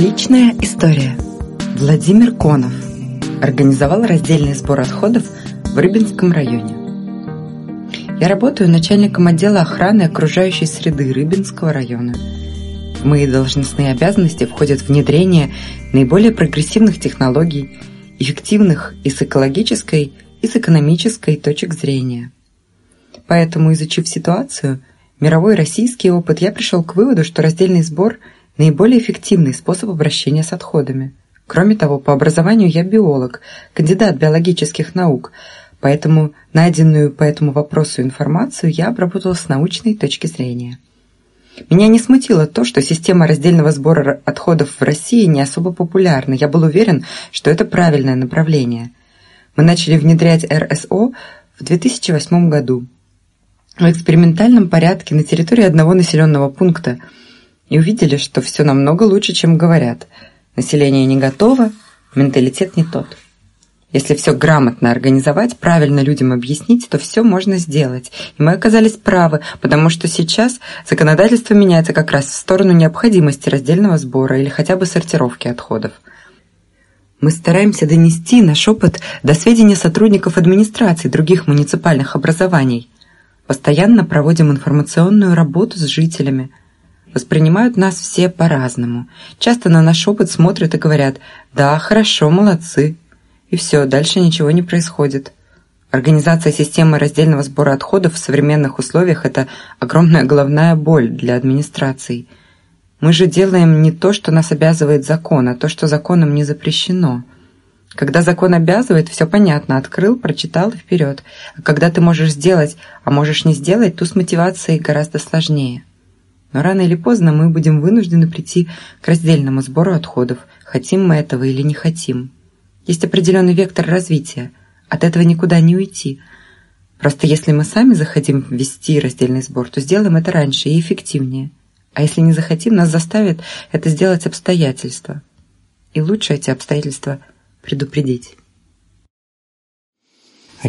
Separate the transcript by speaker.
Speaker 1: Личная история. Владимир Конов организовал раздельный сбор отходов в Рыбинском районе. Я работаю начальником отдела охраны окружающей среды Рыбинского района. В мои должностные обязанности входят внедрение наиболее прогрессивных технологий, эффективных и с экологической, и с экономической точек зрения. Поэтому, изучив ситуацию, мировой и российский опыт, я пришел к выводу, что раздельный сбор – наиболее эффективный способ обращения с отходами. Кроме того, по образованию я биолог, кандидат биологических наук, поэтому найденную по этому вопросу информацию я обработала с научной точки зрения. Меня не смутило то, что система раздельного сбора отходов в России не особо популярна. Я был уверен, что это правильное направление. Мы начали внедрять РСО в 2008 году в экспериментальном порядке на территории одного населенного пункта – и увидели, что все намного лучше, чем говорят. Население не готово, менталитет не тот. Если все грамотно организовать, правильно людям объяснить, то все можно сделать. И мы оказались правы, потому что сейчас законодательство меняется как раз в сторону необходимости раздельного сбора или хотя бы сортировки отходов. Мы стараемся донести наш опыт до сведения сотрудников администрации других муниципальных образований. Постоянно проводим информационную работу с жителями, Воспринимают нас все по-разному. Часто на наш опыт смотрят и говорят «Да, хорошо, молодцы». И все, дальше ничего не происходит. Организация системы раздельного сбора отходов в современных условиях – это огромная головная боль для администрации. Мы же делаем не то, что нас обязывает закон, а то, что законом не запрещено. Когда закон обязывает, все понятно, открыл, прочитал и вперед. А когда ты можешь сделать, а можешь не сделать, то с мотивацией гораздо сложнее. Но рано или поздно мы будем вынуждены прийти к раздельному сбору отходов, хотим мы этого или не хотим. Есть определенный вектор развития, от этого никуда не уйти. Просто если мы сами захотим ввести раздельный сбор, то сделаем это раньше и эффективнее. А если не захотим, нас заставят это сделать обстоятельства. И лучше эти обстоятельства предупредить.